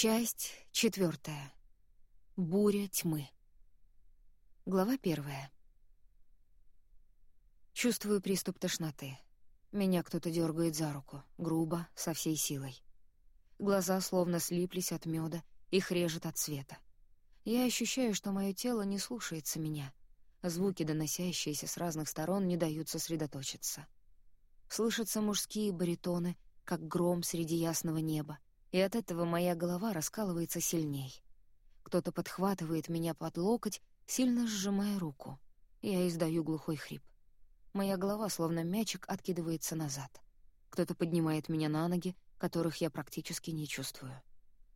Часть четвертая. Буря тьмы. Глава первая. Чувствую приступ тошноты. Меня кто-то дергает за руку, грубо, со всей силой. Глаза словно слиплись от меда, их режет от света. Я ощущаю, что мое тело не слушается меня. Звуки, доносящиеся с разных сторон, не дают сосредоточиться. Слышатся мужские баритоны, как гром среди ясного неба, и от этого моя голова раскалывается сильней. Кто-то подхватывает меня под локоть, сильно сжимая руку. Я издаю глухой хрип. Моя голова, словно мячик, откидывается назад. Кто-то поднимает меня на ноги, которых я практически не чувствую.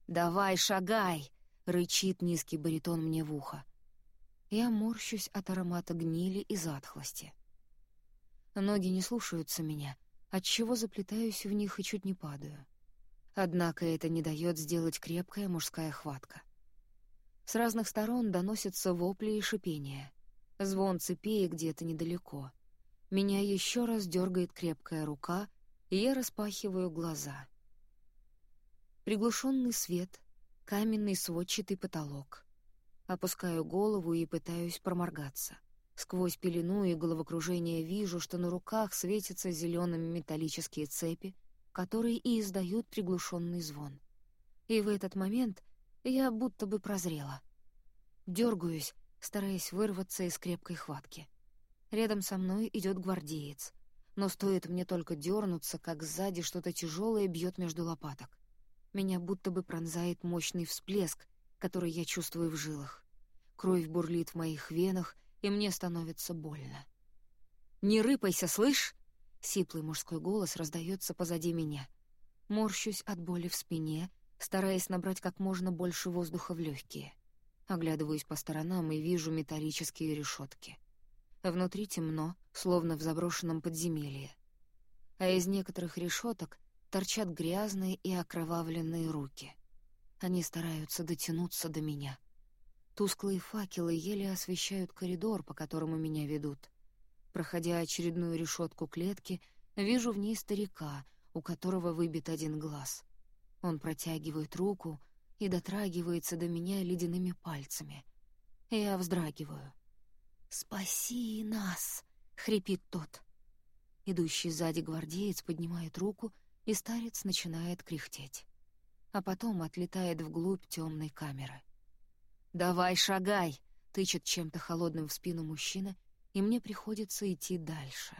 «Давай, шагай!» — рычит низкий баритон мне в ухо. Я морщусь от аромата гнили и затхлости. Ноги не слушаются меня, отчего заплетаюсь в них и чуть не падаю. Однако это не дает сделать крепкая мужская хватка. С разных сторон доносятся вопли и шипения. Звон цепей где-то недалеко. Меня еще раз дергает крепкая рука, и я распахиваю глаза. Приглушенный свет, каменный сводчатый потолок. Опускаю голову и пытаюсь проморгаться. Сквозь пелену и головокружение вижу, что на руках светятся зелеными металлические цепи, которые и издают приглушенный звон. И в этот момент я будто бы прозрела. Дергаюсь, стараясь вырваться из крепкой хватки. Рядом со мной идет гвардеец, но стоит мне только дернуться, как сзади что-то тяжелое бьет между лопаток. Меня будто бы пронзает мощный всплеск, который я чувствую в жилах. Кровь бурлит в моих венах, и мне становится больно. «Не рыпайся, слышь!» Сиплый мужской голос раздается позади меня. Морщусь от боли в спине, стараясь набрать как можно больше воздуха в легкие. Оглядываюсь по сторонам и вижу металлические решетки. Внутри темно, словно в заброшенном подземелье. А из некоторых решеток торчат грязные и окровавленные руки. Они стараются дотянуться до меня. Тусклые факелы еле освещают коридор, по которому меня ведут. Проходя очередную решетку клетки, вижу в ней старика, у которого выбит один глаз. Он протягивает руку и дотрагивается до меня ледяными пальцами. Я вздрагиваю. «Спаси нас!» — хрипит тот. Идущий сзади гвардеец поднимает руку, и старец начинает кряхтеть. А потом отлетает вглубь темной камеры. «Давай, шагай!» — тычет чем-то холодным в спину мужчина и мне приходится идти дальше.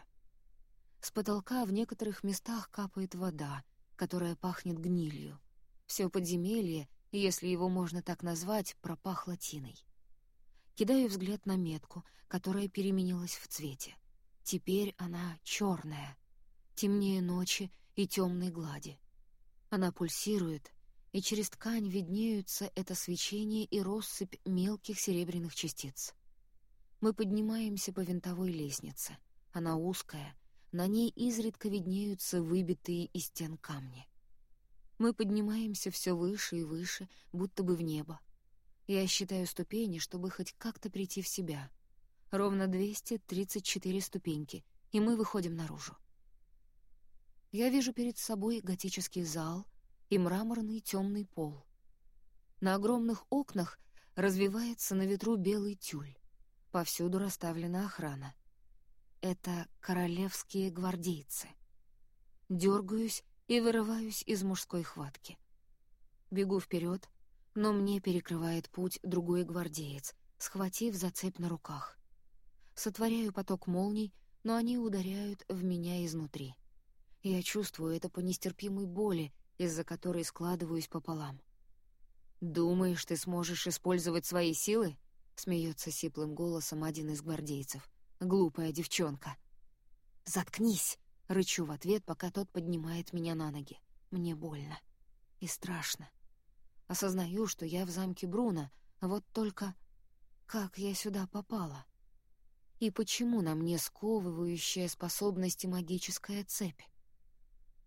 С потолка в некоторых местах капает вода, которая пахнет гнилью. Все подземелье, если его можно так назвать, пропахло тиной. Кидаю взгляд на метку, которая переменилась в цвете. Теперь она черная, темнее ночи и темной глади. Она пульсирует, и через ткань виднеются это свечение и россыпь мелких серебряных частиц. Мы поднимаемся по винтовой лестнице. Она узкая, на ней изредка виднеются выбитые из стен камни. Мы поднимаемся все выше и выше, будто бы в небо. Я считаю ступени, чтобы хоть как-то прийти в себя. Ровно 234 ступеньки, и мы выходим наружу. Я вижу перед собой готический зал и мраморный темный пол. На огромных окнах развивается на ветру белый тюль. Повсюду расставлена охрана. Это королевские гвардейцы. Дергаюсь и вырываюсь из мужской хватки. Бегу вперед, но мне перекрывает путь другой гвардеец, схватив за цепь на руках. Сотворяю поток молний, но они ударяют в меня изнутри. Я чувствую это по нестерпимой боли, из-за которой складываюсь пополам. «Думаешь, ты сможешь использовать свои силы?» — смеется сиплым голосом один из гвардейцев. «Глупая девчонка». «Заткнись!» — рычу в ответ, пока тот поднимает меня на ноги. Мне больно. И страшно. Осознаю, что я в замке Бруно, вот только... Как я сюда попала? И почему на мне сковывающая способности магическая цепь?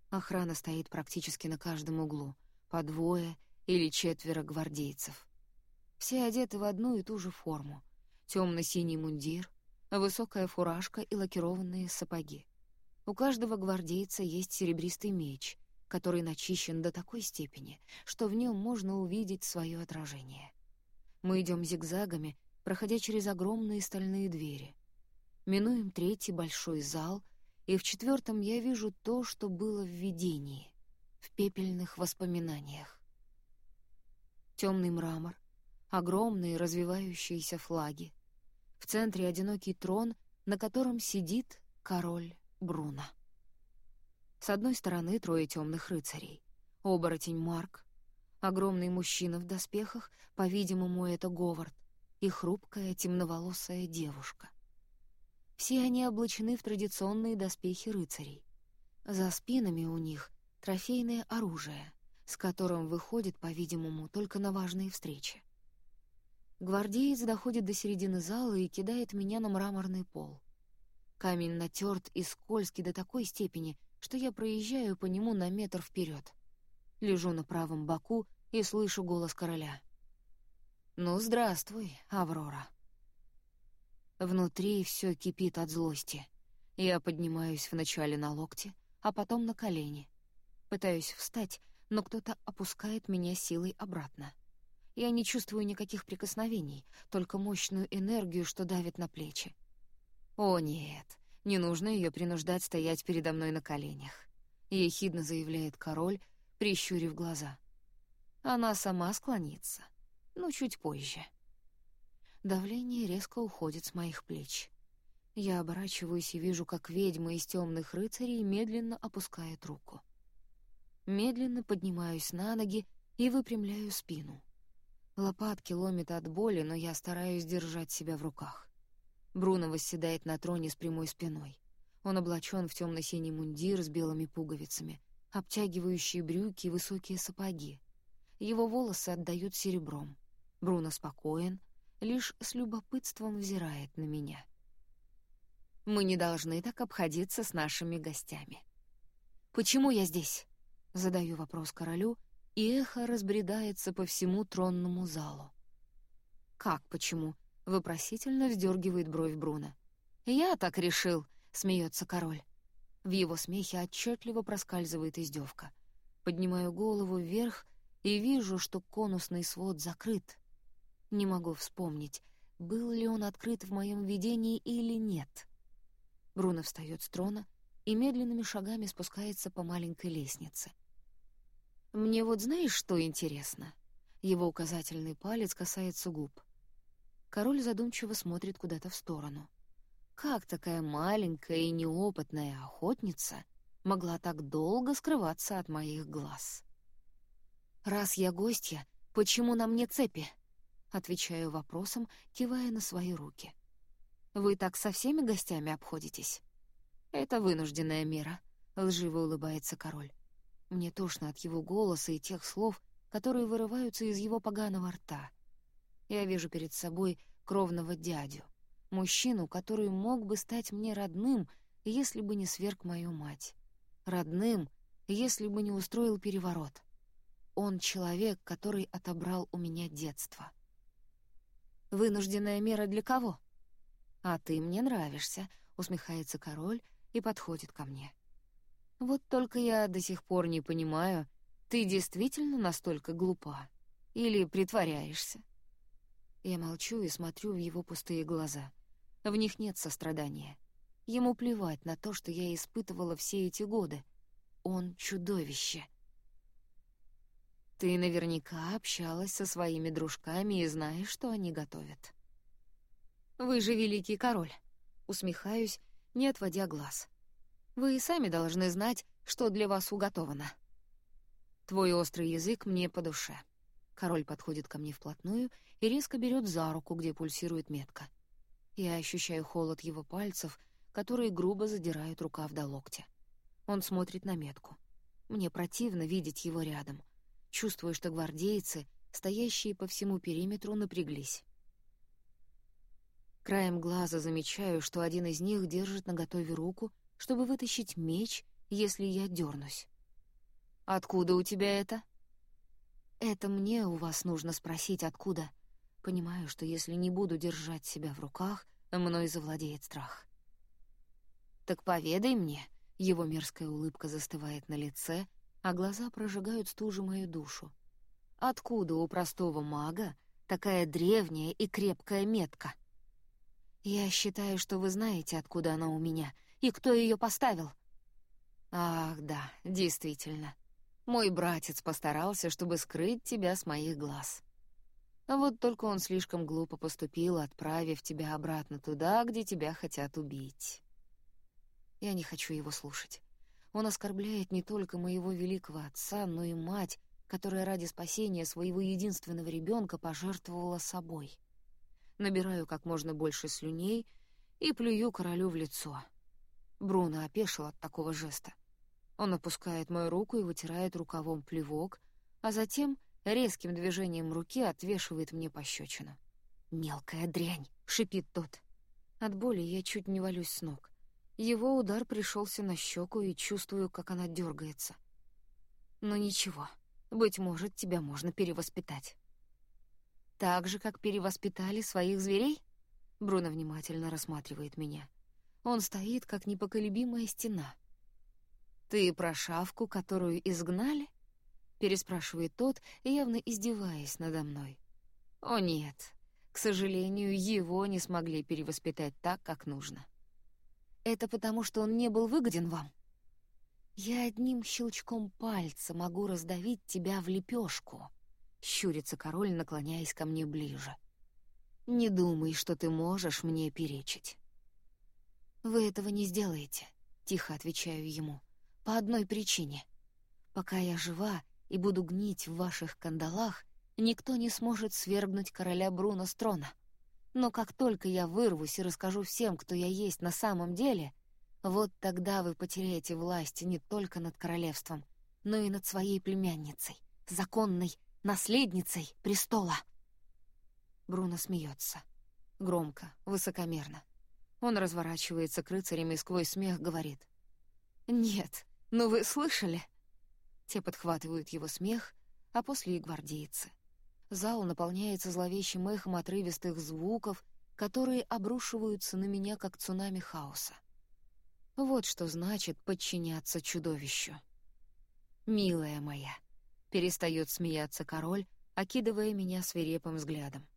Охрана стоит практически на каждом углу, по двое или четверо гвардейцев. Все одеты в одну и ту же форму. Темно-синий мундир, высокая фуражка и лакированные сапоги. У каждого гвардейца есть серебристый меч, который начищен до такой степени, что в нем можно увидеть свое отражение. Мы идем зигзагами, проходя через огромные стальные двери. Минуем третий большой зал, и в четвертом я вижу то, что было в видении, в пепельных воспоминаниях. Темный мрамор, огромные развивающиеся флаги. В центре одинокий трон, на котором сидит король Бруно. С одной стороны трое темных рыцарей. Оборотень Марк, огромный мужчина в доспехах, по-видимому, это Говард, и хрупкая темноволосая девушка. Все они облачены в традиционные доспехи рыцарей. За спинами у них трофейное оружие, с которым выходит, по-видимому, только на важные встречи. Гвардеец доходит до середины зала и кидает меня на мраморный пол. Камень натерт и скользкий до такой степени, что я проезжаю по нему на метр вперед. Лежу на правом боку и слышу голос короля. «Ну, здравствуй, Аврора». Внутри все кипит от злости. Я поднимаюсь вначале на локте, а потом на колени. Пытаюсь встать, но кто-то опускает меня силой обратно. Я не чувствую никаких прикосновений, только мощную энергию, что давит на плечи. О нет, не нужно ее принуждать стоять передо мной на коленях. Ехидно заявляет король, прищурив глаза. Она сама склонится, но чуть позже. Давление резко уходит с моих плеч. Я оборачиваюсь и вижу, как ведьма из темных рыцарей медленно опускает руку. Медленно поднимаюсь на ноги и выпрямляю спину. Лопатки ломит от боли, но я стараюсь держать себя в руках. Бруно восседает на троне с прямой спиной. Он облачен в темно-синий мундир с белыми пуговицами, обтягивающие брюки и высокие сапоги. Его волосы отдают серебром. Бруно спокоен, лишь с любопытством взирает на меня. Мы не должны так обходиться с нашими гостями. «Почему я здесь?» — задаю вопрос королю, и эхо разбредается по всему тронному залу. «Как почему?» — вопросительно вздергивает бровь Бруно. «Я так решил», — смеется король. В его смехе отчетливо проскальзывает издевка. Поднимаю голову вверх и вижу, что конусный свод закрыт. Не могу вспомнить, был ли он открыт в моем видении или нет. Бруно встает с трона и медленными шагами спускается по маленькой лестнице — мне вот знаешь, что интересно? Его указательный палец касается губ. Король задумчиво смотрит куда-то в сторону. Как такая маленькая и неопытная охотница могла так долго скрываться от моих глаз? «Раз я гостья, почему на мне цепи?» Отвечаю вопросом, кивая на свои руки. «Вы так со всеми гостями обходитесь?» «Это вынужденная мера», — лживо улыбается король. Мне тошно от его голоса и тех слов, которые вырываются из его поганого рта. Я вижу перед собой кровного дядю, мужчину, который мог бы стать мне родным, если бы не сверг мою мать. Родным, если бы не устроил переворот. Он человек, который отобрал у меня детство. «Вынужденная мера для кого?» «А ты мне нравишься», — усмехается король и подходит ко мне. Вот только я до сих пор не понимаю, ты действительно настолько глупа? Или притворяешься?» Я молчу и смотрю в его пустые глаза. В них нет сострадания. Ему плевать на то, что я испытывала все эти годы. Он чудовище. Ты наверняка общалась со своими дружками и знаешь, что они готовят. Вы же великий король. Усмехаюсь, не отводя глаз. Вы и сами должны знать, что для вас уготовано. Твой острый язык мне по душе. Король подходит ко мне вплотную и резко берет за руку, где пульсирует метка. Я ощущаю холод его пальцев, которые грубо задирают рукав до локтя. Он смотрит на метку. Мне противно видеть его рядом. Чувствую, что гвардейцы, стоящие по всему периметру, напряглись. Краем глаза замечаю, что один из них держит наготове руку, чтобы вытащить меч, если я дернусь. «Откуда у тебя это?» «Это мне у вас нужно спросить, откуда. Понимаю, что если не буду держать себя в руках, мной завладеет страх». «Так поведай мне», — его мерзкая улыбка застывает на лице, а глаза прожигают стужу мою душу. Откуда у простого мага такая древняя и крепкая метка? Я считаю, что вы знаете, откуда она у меня и кто ее поставил. Ах, да, действительно. Мой братец постарался, чтобы скрыть тебя с моих глаз. Вот только он слишком глупо поступил, отправив тебя обратно туда, где тебя хотят убить. Я не хочу его слушать. Он оскорбляет не только моего великого отца, но и мать, которая ради спасения своего единственного ребенка пожертвовала собой. Набираю как можно больше слюней и плюю королю в лицо. Бруно опешил от такого жеста. Он опускает мою руку и вытирает рукавом плевок, а затем резким движением руки отвешивает мне пощечину. «Мелкая дрянь!» — шипит тот. От боли я чуть не валюсь с ног. Его удар пришелся на щеку и чувствую, как она дергается. Но ничего, быть может, тебя можно перевоспитать. Так же, как перевоспитали своих зверей? Бруно внимательно рассматривает меня. Он стоит, как непоколебимая стена — «Ты про шавку, которую изгнали?» — переспрашивает тот, явно издеваясь надо мной. «О нет, к сожалению, его не смогли перевоспитать так, как нужно. Это потому, что он не был выгоден вам? Я одним щелчком пальца могу раздавить тебя в лепешку», — щурится король, наклоняясь ко мне ближе. «Не думай, что ты можешь мне перечить». «Вы этого не сделаете», — тихо отвечаю ему. По одной причине. Пока я жива и буду гнить в ваших кандалах, никто не сможет свергнуть короля Бруно с трона. Но как только я вырвусь и расскажу всем, кто я есть на самом деле, вот тогда вы потеряете власть не только над королевством, но и над своей племянницей, законной наследницей престола. Бруно смеется. Громко, высокомерно. Он разворачивается к рыцарям и сквозь смех говорит. «Нет, «Ну вы слышали?» Те подхватывают его смех, а после и гвардейцы. Зал наполняется зловещим эхом отрывистых звуков, которые обрушиваются на меня, как цунами хаоса. Вот что значит подчиняться чудовищу. «Милая моя», — перестает смеяться король, окидывая меня свирепым взглядом.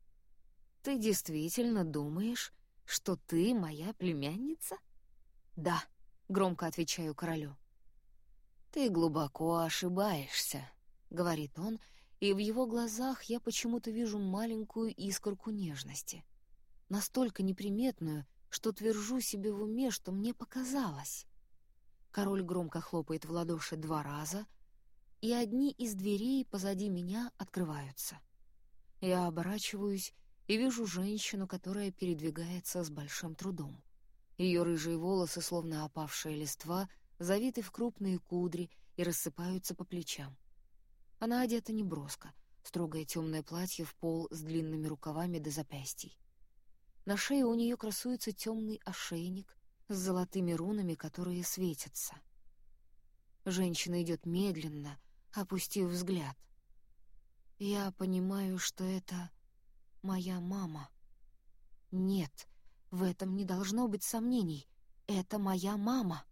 «Ты действительно думаешь, что ты моя племянница?» «Да», — громко отвечаю королю. «Ты глубоко ошибаешься», — говорит он, и в его глазах я почему-то вижу маленькую искорку нежности. Настолько неприметную, что твержу себе в уме, что мне показалось. Король громко хлопает в ладоши два раза, и одни из дверей позади меня открываются. Я оборачиваюсь и вижу женщину, которая передвигается с большим трудом. Ее рыжие волосы, словно опавшая листва, завиты в крупные кудри и рассыпаются по плечам. Она одета неброско, строгое темное платье в пол с длинными рукавами до запястий. На шее у нее красуется темный ошейник с золотыми рунами, которые светятся. Женщина идет медленно, опустив взгляд. Я понимаю, что это моя мама. Нет, в этом не должно быть сомнений. Это моя мама.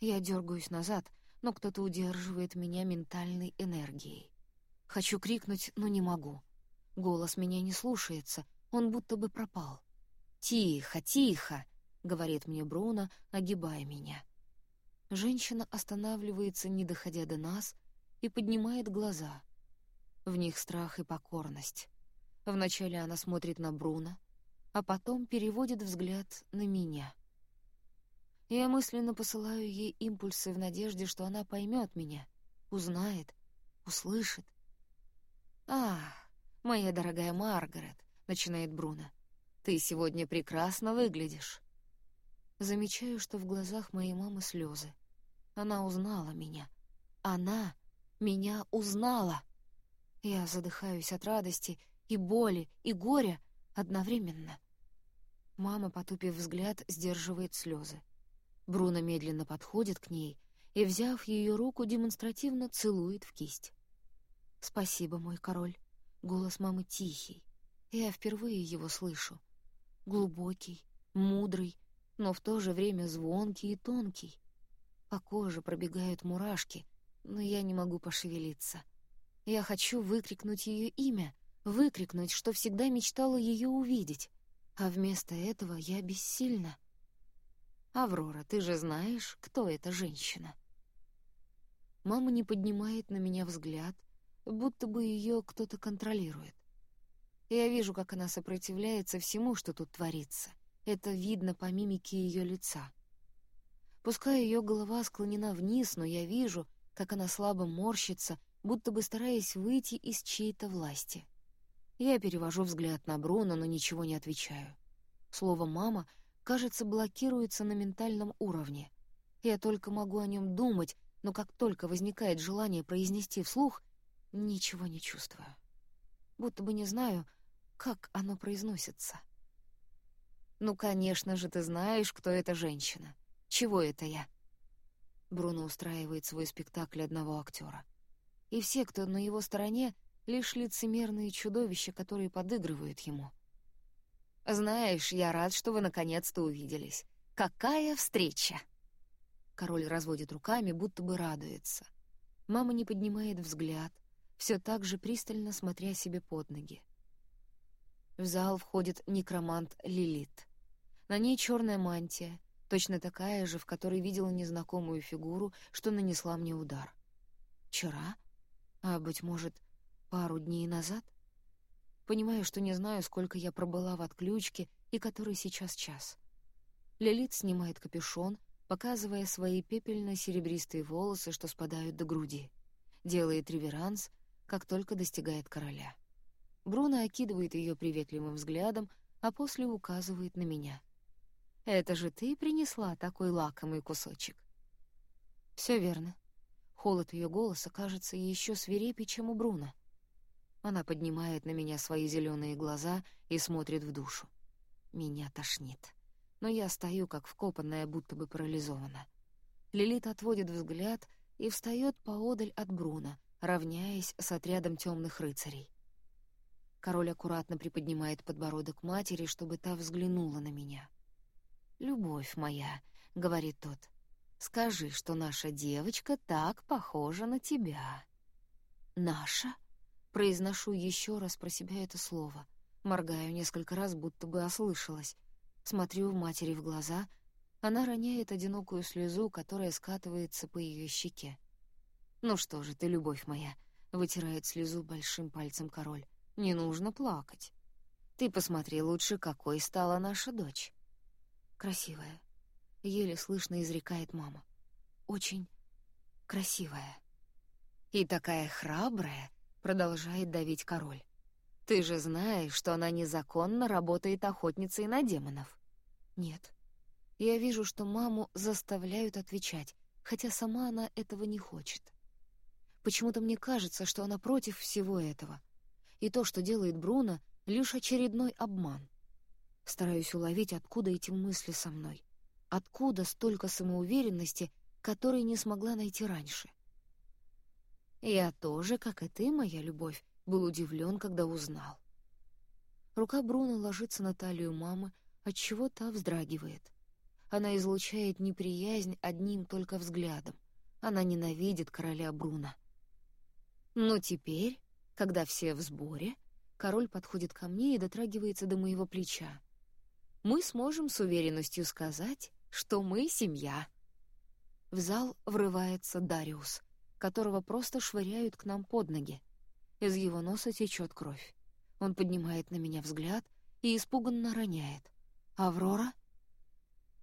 Я дергаюсь назад, но кто-то удерживает меня ментальной энергией. Хочу крикнуть, но не могу. Голос меня не слушается, он будто бы пропал. «Тихо, тихо!» — говорит мне Бруно, огибая меня. Женщина останавливается, не доходя до нас, и поднимает глаза. В них страх и покорность. Вначале она смотрит на Бруно, а потом переводит взгляд на меня — я мысленно посылаю ей импульсы в надежде, что она поймет меня, узнает, услышит. «Ах, моя дорогая Маргарет», — начинает Бруно, — «ты сегодня прекрасно выглядишь». Замечаю, что в глазах моей мамы слезы. Она узнала меня. Она меня узнала. Я задыхаюсь от радости и боли, и горя одновременно. Мама, потупив взгляд, сдерживает слезы. Бруно медленно подходит к ней и, взяв ее руку, демонстративно целует в кисть. «Спасибо, мой король». Голос мамы тихий. Я впервые его слышу. Глубокий, мудрый, но в то же время звонкий и тонкий. По коже пробегают мурашки, но я не могу пошевелиться. Я хочу выкрикнуть ее имя, выкрикнуть, что всегда мечтала ее увидеть, а вместо этого я бессильна. «Аврора, ты же знаешь, кто эта женщина?» Мама не поднимает на меня взгляд, будто бы ее кто-то контролирует. Я вижу, как она сопротивляется всему, что тут творится. Это видно по мимике ее лица. Пускай ее голова склонена вниз, но я вижу, как она слабо морщится, будто бы стараясь выйти из чьей-то власти. Я перевожу взгляд на Бруно, но ничего не отвечаю. Слово «мама» кажется, блокируется на ментальном уровне. Я только могу о нем думать, но как только возникает желание произнести вслух, ничего не чувствую. Будто бы не знаю, как оно произносится. «Ну, конечно же, ты знаешь, кто эта женщина. Чего это я?» Бруно устраивает свой спектакль одного актера. И все, кто на его стороне, лишь лицемерные чудовища, которые подыгрывают ему — «Знаешь, я рад, что вы наконец-то увиделись. Какая встреча!» Король разводит руками, будто бы радуется. Мама не поднимает взгляд, все так же пристально смотря себе под ноги. В зал входит некромант Лилит. На ней черная мантия, точно такая же, в которой видела незнакомую фигуру, что нанесла мне удар. Вчера? А, быть может, пару дней назад? Понимаю, что не знаю, сколько я пробыла в отключке и который сейчас час. Лилит снимает капюшон, показывая свои пепельно-серебристые волосы, что спадают до груди. Делает реверанс, как только достигает короля. Бруно окидывает ее приветливым взглядом, а после указывает на меня. «Это же ты принесла такой лакомый кусочек?» Все верно. Холод ее голоса кажется еще свирепее, чем у Бруно. Она поднимает на меня свои зеленые глаза и смотрит в душу. Меня тошнит. Но я стою, как вкопанная, будто бы парализована. Лилит отводит взгляд и встает поодаль от Бруна, равняясь с отрядом темных рыцарей. Король аккуратно приподнимает подбородок матери, чтобы та взглянула на меня. «Любовь моя», — говорит тот, — «скажи, что наша девочка так похожа на тебя». «Наша?» Произношу еще раз про себя это слово. Моргаю несколько раз, будто бы ослышалась. Смотрю в матери в глаза. Она роняет одинокую слезу, которая скатывается по ее щеке. «Ну что же ты, любовь моя?» — вытирает слезу большим пальцем король. «Не нужно плакать. Ты посмотри лучше, какой стала наша дочь». «Красивая», — еле слышно изрекает мама. «Очень красивая». «И такая храбрая», продолжает давить король. «Ты же знаешь, что она незаконно работает охотницей на демонов». «Нет». Я вижу, что маму заставляют отвечать, хотя сама она этого не хочет. Почему-то мне кажется, что она против всего этого. И то, что делает Бруно, — лишь очередной обман. Стараюсь уловить, откуда эти мысли со мной. Откуда столько самоуверенности, которой не смогла найти раньше. Я тоже, как и ты, моя любовь, был удивлен, когда узнал. Рука Бруно ложится на талию мамы, отчего та вздрагивает. Она излучает неприязнь одним только взглядом. Она ненавидит короля Бруно. Но теперь, когда все в сборе, король подходит ко мне и дотрагивается до моего плеча. Мы сможем с уверенностью сказать, что мы семья. В зал врывается Дариус которого просто швыряют к нам под ноги. Из его носа течет кровь. Он поднимает на меня взгляд и испуганно роняет. «Аврора?»